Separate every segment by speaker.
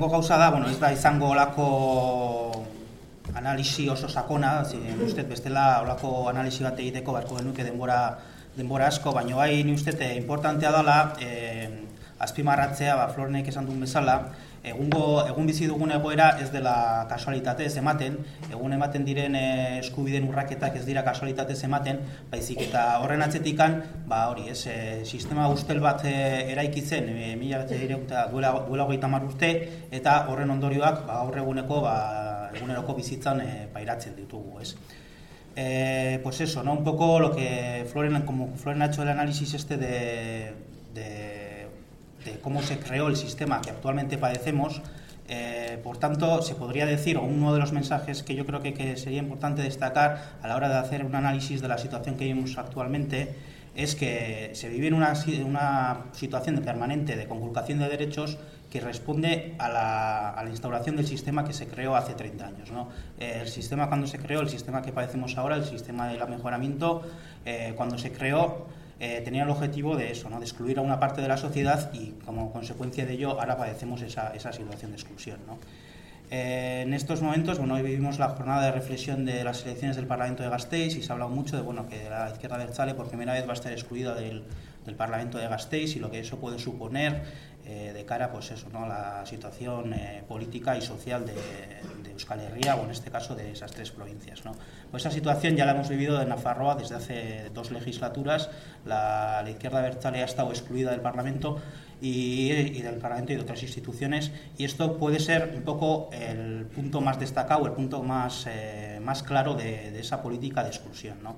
Speaker 1: lehenko gauza da, bueno, ez da izango olako analisi oso sakona, ziren ustez bestela olako analisi bat egiteko beharko genuke denbora, denbora asko, baina bai ni ustez importantea dela eh, azpimarratzea, ba, Florenek esan duen bezala, egungo egun bizi dugun egoera ez dela kasualitate ez ematen, egun ematen diren e, eskubideen urraketak ez dira kasualitate ez ematen, baizik eta horren atzetikan, ba hori, ez, e, sistema ustel bat e, eraikitzen, e, mila bat duela, duela urte, eta horren ondorioak, ba, aurre eguneko, ba, eguneroko bizitzan e, pairatzen ditugu, ez. Eh, pues eso, ¿no? Un poco lo que Floren, como Floren ha hecho el análisis este de, de de cómo se creó el sistema que actualmente padecemos. Eh, por tanto, se podría decir, o uno de los mensajes que yo creo que, sería importante destacar a la hora de hacer un análisis de la situación que vivimos actualmente, es que se vive en una, una situación permanente de conculcación de derechos que responde a la, a la, instauración del sistema que se creó hace 30 años. ¿no? Eh, el sistema cuando se creó, el sistema que padecemos ahora, el sistema del mejoramiento, eh, cuando se creó eh, tenía el objetivo de eso, ¿no? de excluir a una parte de la sociedad y como consecuencia de ello ahora padecemos esa, esa situación de exclusión. ¿no? Eh, en estos momentos, bueno, hoy vivimos la jornada de reflexión de las elecciones del Parlamento de Gasteiz y se ha hablado mucho de bueno, que la izquierda del Chale por primera vez va a estar excluida del, del Parlamento de Gasteiz y lo que eso puede suponer eh, de cara pues eso, ¿no? la situación eh, política y social de, de, Euskal Herria o en este caso de esas tres provincias. ¿no? Pues esa situación ya la hemos vivido en Nafarroa desde hace dos legislaturas. La, la izquierda bertzale ha estado excluida del Parlamento y, y, del Parlamento y de otras instituciones y esto puede ser un poco el punto más destacado, el punto más, eh, más claro de, de, esa política de exclusión. ¿no?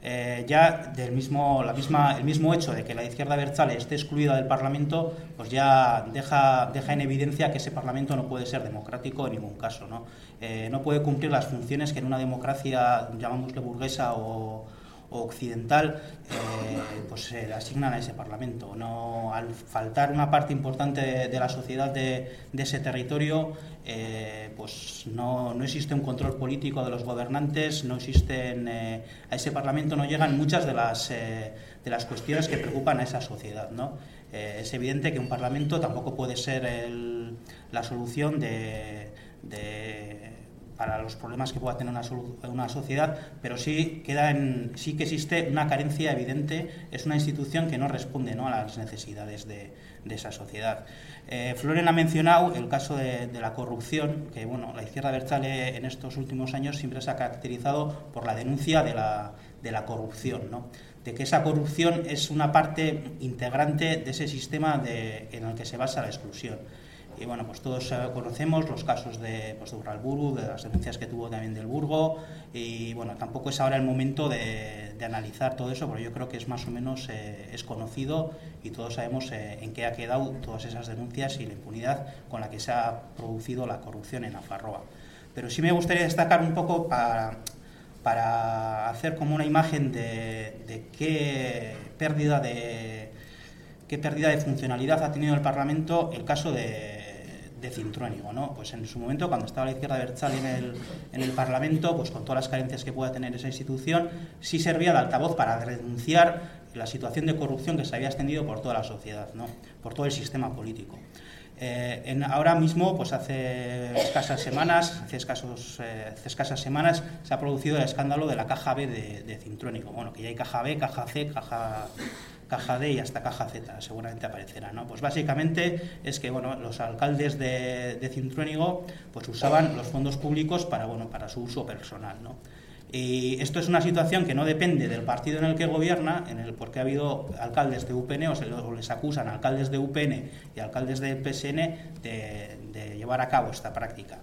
Speaker 1: Eh, ya del mismo, la misma, el mismo hecho de que la izquierda Berzale esté excluida del Parlamento, pues ya deja, deja en evidencia que ese Parlamento no puede ser democrático en ningún caso. No, eh, no puede cumplir las funciones que en una democracia, llamámosle burguesa o, occidental eh, pues se le asignan a ese Parlamento. No, al faltar una parte importante de, la sociedad de, ese territorio, eh, pues no, no, existe un control político de los gobernantes, no existen, eh, a ese Parlamento no llegan muchas de las, de las cuestiones que preocupan a esa sociedad. ¿no? Es evidente que un Parlamento tampoco puede ser la solución de para los problemas que pueda tener una, una sociedad, pero sí, queda en, sí que existe una carencia evidente, es una institución que no responde ¿no? a las necesidades de, de esa sociedad. Eh, Floren ha mencionado el caso de, de, la corrupción, que bueno, la izquierda Berchale en estos últimos años siempre se ha caracterizado por la denuncia de la, de la corrupción, ¿no? de que esa corrupción es una parte integrante de ese sistema de, en el que se basa la exclusión. Y bueno, pues todos conocemos los casos de, pues, de de las denuncias que tuvo también del Burgo, y bueno, tampoco es ahora el momento de, analizar todo eso, pero yo creo que es más o menos eh, es conocido y todos sabemos eh, en qué ha quedado todas esas denuncias y la impunidad con la que se ha producido la corrupción en Afarroa. Pero sí me gustaría destacar un poco para, para hacer como una imagen de qué pérdida de qué pérdida de funcionalidad ha tenido el Parlamento el caso de de Cintruénigo, ¿no? Pues en su momento, cuando estaba la izquierda Berzal en el, en el Parlamento, pues con todas las carencias que pueda tener esa institución, sí servía de altavoz para denunciar la situación de corrupción que se había extendido por toda la sociedad, ¿no? por todo el sistema político. Eh, ahora mismo, pues hace escasas semanas, hace, escasos, eh, hace escasas semanas, se ha producido el escándalo de la caja B de, de Cintruénigo. Bueno, que ya hay caja B, caja C, caja caja D y hasta caja Z, seguramente aparecerá. ¿no? Pues básicamente es que bueno, los alcaldes de, de Cintruénigo pues usaban los fondos públicos para, bueno, para su uso personal. ¿no? Y esto es una situación que no depende del partido en el que gobierna, en el, porque ha habido alcaldes de UPN o, se, o les acusan alcaldes de UPN y alcaldes del PSN de, de llevar a cabo esta práctica.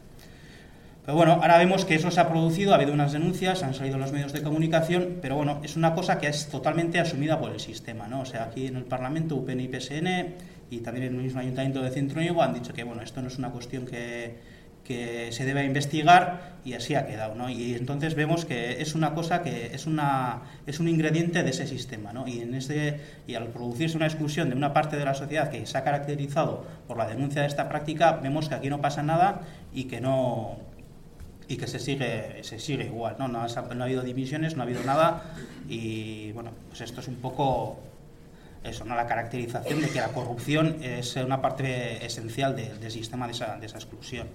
Speaker 1: Pero bueno, ahora vemos que eso se ha producido, ha habido unas denuncias, han salido los medios de comunicación, pero bueno, es una cosa que es totalmente asumida por el sistema, ¿no? O sea, aquí en el Parlamento, UPN y PSN, y también en el mismo Ayuntamiento de Centro han dicho que, bueno, esto no es una cuestión que, que se debe investigar y así ha quedado, ¿no? Y entonces vemos que es una cosa que es una es un ingrediente de ese sistema, ¿no? Y en este y al producirse una exclusión de una parte de la sociedad que se ha caracterizado por la denuncia de esta práctica, vemos que aquí no pasa nada y que no y que se sigue, se sigue igual, ¿no? No, ha, no ha habido divisiones, no ha habido nada y bueno, pues esto es un poco eso, ¿no? la caracterización de que la corrupción es una parte esencial del sistema de esa, de esa exclusión.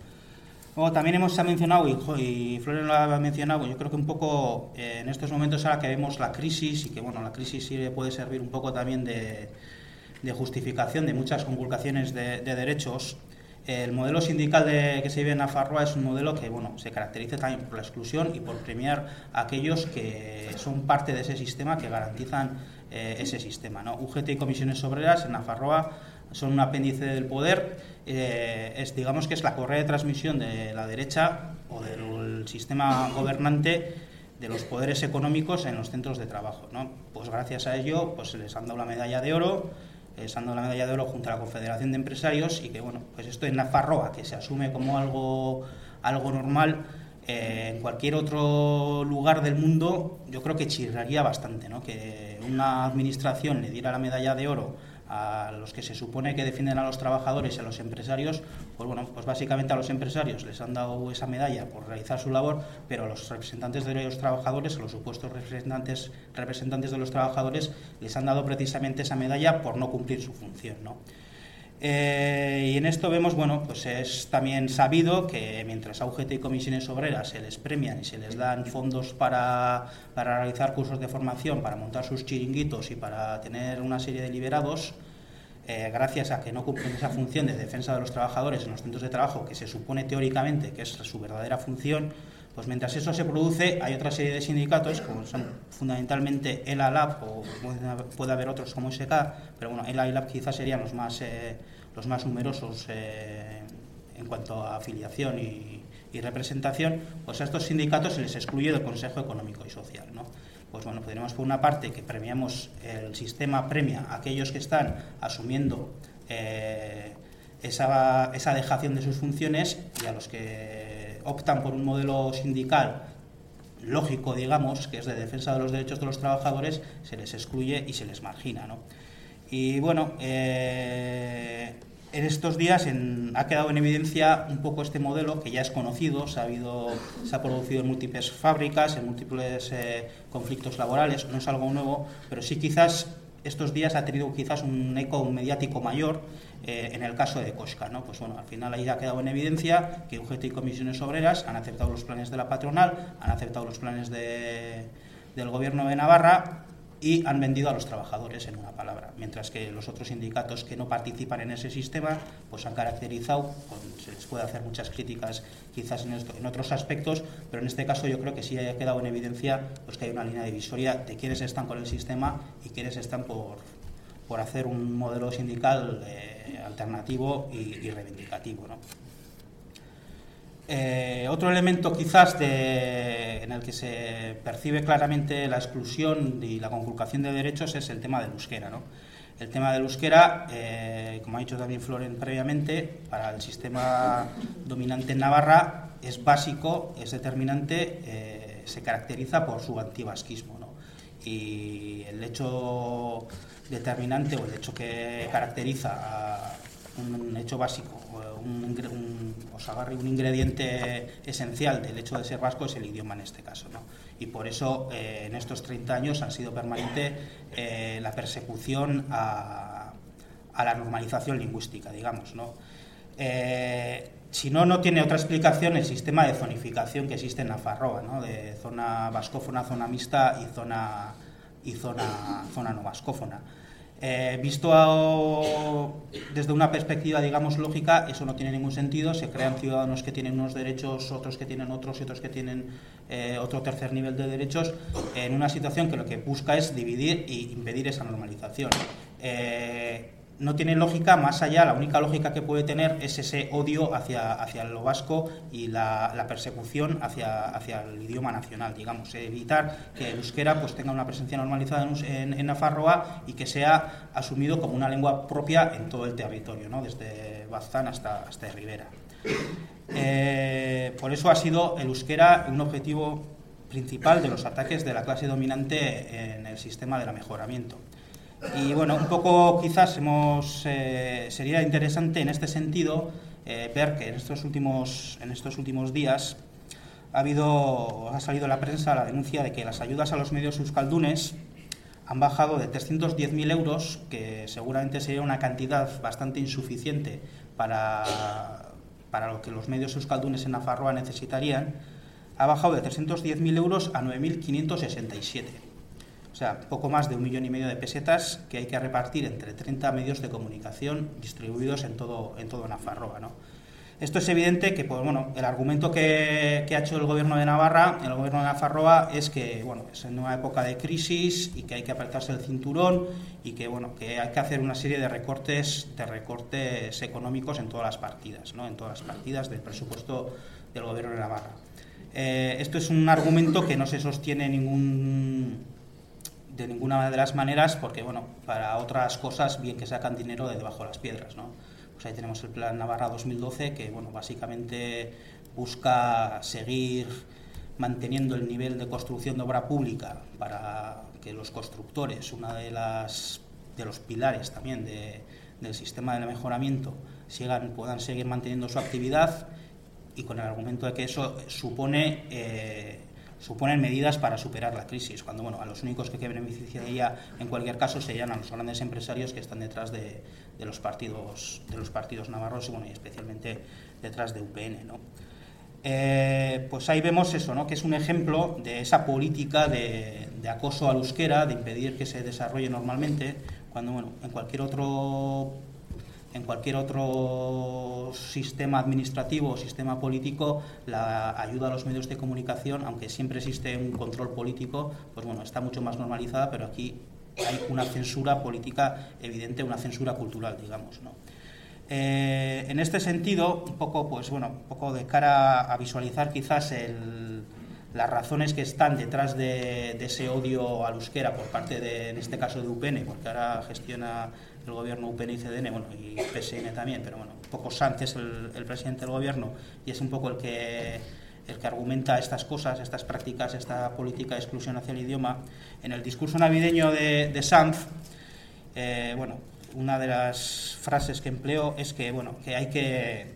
Speaker 1: Luego también hemos mencionado, y, y Flores lo ha mencionado, yo creo que un poco eh, en estos momentos ahora que vemos la crisis y que bueno, la crisis puede servir un poco también de, de justificación de muchas conculcaciones de derechos, el modelo sindical de, que se vive en Nafarroa es un modelo que bueno, se caracteriza también por la exclusión y por premiar a aquellos que son parte de ese sistema, que garantizan eh, ese sistema. ¿no? UGT y comisiones obreras en Nafarroa son un apéndice del poder, eh, es, digamos que es la correa de transmisión de la derecha o del sistema gobernante de los poderes económicos en los centros de trabajo. ¿no? Pues gracias a ello pues se les han dado la medalla de oro, dado la medalla de oro junto a la Confederación de Empresarios y que bueno, pues esto en Nafarroa, que se asume como algo, algo normal, eh, en cualquier otro lugar del mundo yo creo que chirraría bastante, ¿no? que una administración le diera la medalla de oro a los que se supone que defienden a los trabajadores y a los empresarios, pues bueno, pues básicamente a los empresarios les han dado esa medalla por realizar su labor, pero a los representantes de los trabajadores, a los supuestos representantes, representantes de los trabajadores, les han dado precisamente esa medalla por no cumplir su función, ¿no? Eh, y en esto vemos, bueno, pues es también sabido que mientras a UGT y comisiones obreras se les premian y se les dan fondos para, para realizar cursos de formación, para montar sus chiringuitos y para tener una serie de liberados, eh, gracias a que no cumplen esa función de defensa de los trabajadores en los centros de trabajo, que se supone teóricamente que es su verdadera función, pues mientras eso se produce, hay otra serie de sindicatos, como son fundamentalmente el ALAB, o puede haber otros como SK, pero bueno, el ALAB quizás serían los más, eh, los más numerosos eh, en cuanto a afiliación y, representación, pues a estos sindicatos se les excluye del Consejo Económico y Social. ¿no? Pues bueno, podríamos por una parte que premiamos, el sistema premia a aquellos que están asumiendo eh, esa, esa dejación de sus funciones y a los que optan por un modelo sindical lógico, digamos, que es de defensa de los derechos de los trabajadores, se les excluye y se les margina. ¿no? Y bueno, eh, en estos días ha quedado en evidencia un poco este modelo que ya es conocido, se ha, habido, se ha producido en múltiples fábricas, en múltiples eh, conflictos laborales, no es algo nuevo, pero sí quizás estos días ha tenido quizás un eco mediático mayor eh, en el caso de Cosca. ¿no? Pues bueno, al final ahí ha quedado en evidencia que UGT y comisiones obreras han aceptado los planes de la patronal, han aceptado los planes del gobierno de Navarra y han vendido a los trabajadores en una palabra, mientras que los otros sindicatos que no participan en ese sistema pues han caracterizado, se les puede hacer muchas críticas quizás en, esto, en otros aspectos, pero en este caso yo creo que sí ha quedado en evidencia pues, que hay una línea divisoria de quienes están con el sistema y quienes están por, por hacer un modelo sindical eh, alternativo y, y reivindicativo. ¿no? Eh, otro elemento quizás en el que se percibe claramente la exclusión y la conculcación de derechos es el tema del euskera. ¿no? El tema del euskera, eh, como ha dicho también Floren previamente, para el sistema dominante en Navarra es básico, es determinante, eh, se caracteriza por su antivasquismo. ¿no? Y el hecho determinante o el hecho que caracteriza a un hecho básico, un, un ingrediente esencial del hecho de ser vasco es el idioma en este caso. ¿no? Y por eso eh, en estos 30 años ha sido permanente eh, la persecución a, a, la normalización lingüística, digamos. ¿no? Eh, si no, no tiene otra explicación el sistema de zonificación que existe en la Farroa, ¿no? de zona vascófona, zona mixta y zona, y zona, zona no vascófona. Eh, visto desde una perspectiva, digamos, lógica, eso no tiene ningún sentido. Se crean ciudadanos que tienen unos derechos, otros que tienen otros y otros que tienen eh, otro tercer nivel de derechos, en una situación que lo que busca es dividir e impedir esa normalización. Eh, no tiene lógica, más allá, la única lógica que puede tener es ese odio hacia, hacia lo vasco y la, persecución hacia, hacia el idioma nacional, digamos, evitar que el euskera pues, tenga una presencia normalizada en, en, Nafarroa y que sea asumido como una lengua propia en todo el territorio, ¿no? desde Bazán hasta, hasta Rivera. Eh, por eso ha sido el euskera un objetivo principal de los ataques de la clase dominante en el sistema del mejoramiento. Y bueno, un poco quizás hemos, eh, sería interesante en este sentido eh, ver que en estos, últimos, en estos últimos días ha, habido, ha salido en la prensa la denuncia de que las ayudas a los medios euskaldunes han bajado de 310.000 euros, que seguramente sería una cantidad bastante insuficiente para, para lo que los medios euskaldunes en Nafarroa necesitarían, ha bajado de 310.000 euros a 9.567. O sea, poco más de un millón y medio de pesetas que hay que repartir entre 30 medios de comunicación distribuidos en todo, en todo Nafarroa. Esto es evidente que, pues, bueno, el argumento que, ha hecho el gobierno de Navarra, el gobierno de Nafarroa, es que, bueno, es en una época de crisis y que hay que apretarse el cinturón y que, bueno, que hay que hacer una serie de recortes, de recortes económicos en todas las partidas, ¿no? En todas las partidas del presupuesto del gobierno de Navarra. Eh, esto es un argumento que no se sostiene ningún, de ninguna de las maneras porque, bueno, para otras cosas bien que sacan dinero de debajo de las piedras, ¿no? Pues ahí tenemos el Plan Navarra 2012 que bueno, básicamente busca seguir manteniendo el nivel de construcción de obra pública para que los constructores, una de las de los pilares también del sistema de mejoramiento, sigan, puedan seguir manteniendo su actividad y con el argumento de que eso supone eh, suponen medidas para superar la crisis, cuando bueno, a los únicos que, que beneficiaría en cualquier caso serían a los grandes empresarios que están detrás de, los partidos de los partidos navarros y bueno, especialmente detrás de UPN, ¿no? Eh, pues ahí vemos eso, ¿no? que es un ejemplo de esa política de, de, acoso al euskera, de impedir que se desarrolle normalmente, cuando bueno, en cualquier otro en cualquier otro sistema administrativo o sistema político, la ayuda a los medios de comunicación, aunque siempre existe un control político, pues bueno, está mucho más normalizada, pero aquí hay una censura política evidente, una censura cultural, digamos, ¿no? Eh, en este sentido, un poco, pues bueno, un poco de cara a visualizar quizás las razones que están detrás de, ese odio al euskera por parte de, en este caso, de UPN, porque ahora gestiona el gobierno UPN y CDN, bueno, y PSN también, pero bueno, un poco Sánchez el, el presidente del gobierno y es un poco el que el que argumenta estas cosas, estas prácticas, esta política de exclusión hacia el idioma. En el discurso navideño de, de Sanz, eh, bueno, una de las frases que empleó es que, bueno, que hay que,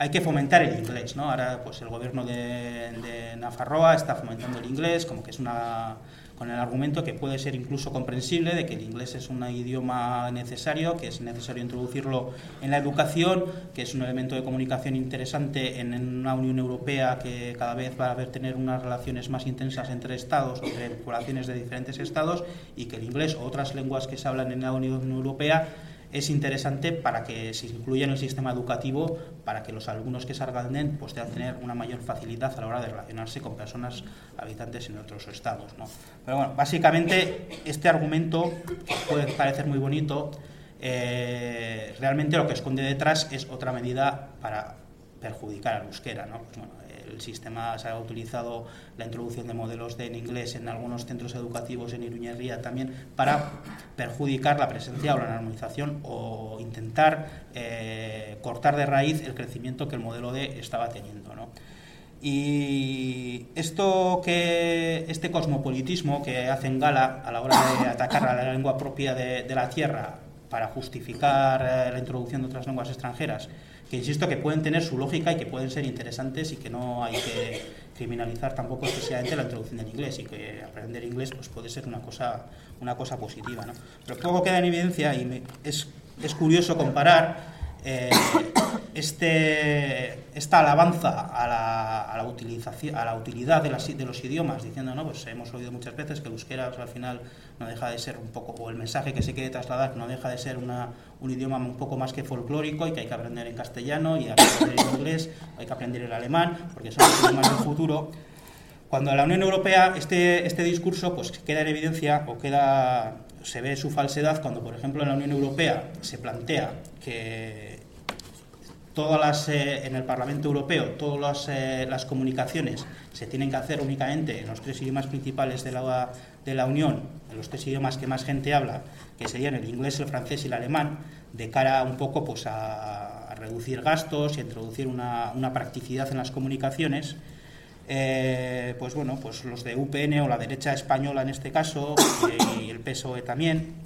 Speaker 1: hay que fomentar el inglés, ¿no? Ahora, pues el gobierno de, de Nafarroa está fomentando el inglés, como que es una con el argumento que puede ser incluso comprensible de que el inglés es un idioma necesario, que es necesario introducirlo en la educación, que es un elemento de comunicación interesante en, una Unión Europea que cada vez va a haber tener unas relaciones más intensas entre estados, entre poblaciones de diferentes estados, y que el inglés o otras lenguas que se hablan en la Unión Europea es interesante para que se incluya en el sistema educativo, para que los alumnos que salgan de él pues, puedan tener una mayor facilidad a la hora de relacionarse con personas habitantes en otros estados. ¿no? Pero bueno, básicamente este argumento, puede parecer muy bonito, eh, realmente lo que esconde detrás es otra medida para perjudicar al euskera. ¿no? Pues el sistema se ha utilizado la introducción de modelos de en inglés en algunos centros educativos en Iruñería también para perjudicar la presencia o la normalización o intentar eh, cortar de raíz el crecimiento que el modelo D estaba teniendo. ¿no? Y esto que este cosmopolitismo que hacen gala a la hora de atacar a la lengua propia de, la tierra para justificar eh, la introducción de otras lenguas extranjeras que insisto que pueden tener su lógica y que pueden ser interesantes y que no hay que criminalizar tampoco excesivamente la introducción del inglés y que aprender inglés pues puede ser una cosa una cosa positiva ¿no? pero poco queda en evidencia y es, es curioso comparar eh, este, esta alabanza a la, a la, utilización, a la utilidad de, las, de, los idiomas, diciendo, no, pues hemos oído muchas veces que el euskera pues, al final no deja de ser un poco, o el mensaje que se quiere trasladar no deja de ser una, un idioma un poco más que folclórico y que hay que aprender en castellano y hay que aprender en inglés, hay que aprender el alemán, porque son los idiomas del futuro. Cuando la Unión Europea este, este discurso pues, queda en evidencia o queda se ve su falsedad cuando, por ejemplo, en la Unión Europea se plantea que todas las, eh, en el Parlamento Europeo todas las, eh, las, comunicaciones se tienen que hacer únicamente en los tres idiomas principales de la, Unión, en los tres idiomas que más gente habla, que serían el inglés, el francés y el alemán, de cara un poco pues, a, reducir gastos y a introducir una, una practicidad en las comunicaciones. Eh, pues bueno, pues los de UPN o la derecha española en este caso, y el PSOE también,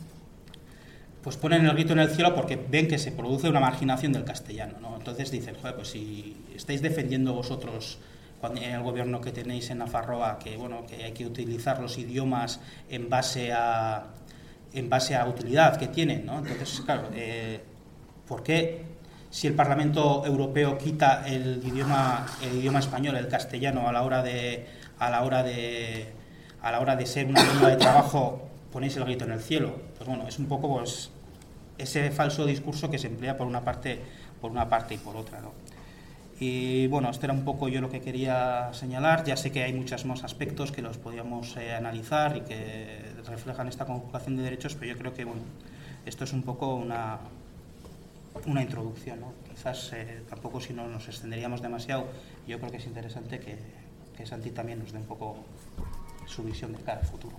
Speaker 1: pues ponen el grito en el cielo porque ven que se produce una marginación del castellano, ¿no? Entonces dicen, joder, pues si estáis defendiendo vosotros en el gobierno que tenéis en Nafarroa, que bueno, que hay que utilizar los idiomas en base a en base a utilidad que tienen, ¿no? Entonces, claro, eh, ¿por qué si el Parlamento Europeo quita el idioma el idioma español, el castellano a la hora de a la hora de a la hora de ser una lengua de trabajo ponéis el grito en el cielo? Pues bueno, es un poco pues ese falso discurso que se emplea por una parte por una parte y por otra, ¿no? Y bueno, esto era un poco yo lo que quería señalar. Ya sé que hay muchos más aspectos que los podríamos eh, analizar y que reflejan esta conjugación de derechos, pero yo creo que bueno, esto es un poco una, una introducción. ¿no? Quizás eh, tampoco si no nos extenderíamos demasiado, yo creo que es interesante que, que Santi también nos dé un poco su visión de cara al futuro.